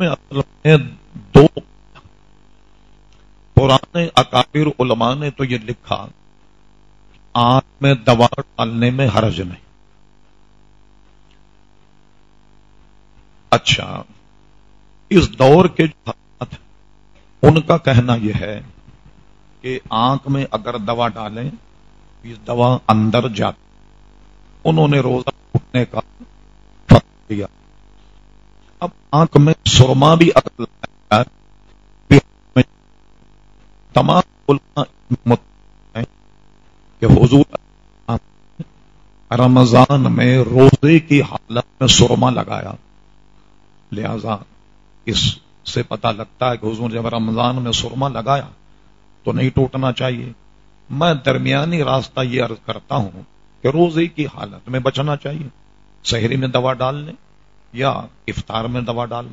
میں اصل میں دو پرانے اکابر علماء نے تو یہ لکھا آنکھ میں دوا ڈالنے میں حرج نہیں۔ اچھا اس دور کے جو حالات ان کا کہنا یہ ہے کہ آنکھ میں اگر دوا ڈالیں یہ دوا اندر جاتی انہوں نے روزہ اٹھنے کا اب آنکھ میں سرما بھی اگر تمام کہ حضور رمضان میں روزے کی حالت میں سرما لگایا۔ لہذا اس سے پتا لگتا ہے کہ حضور جب رمضان میں سرما لگایا تو نہیں ٹوٹنا چاہیے۔ میں درمیانی راستہ یہ عرض کرتا ہوں کہ روزے کی حالت میں بچنا چاہیے۔ شہری میں دوا ڈال لیں۔ یا افطار میں دوا ڈال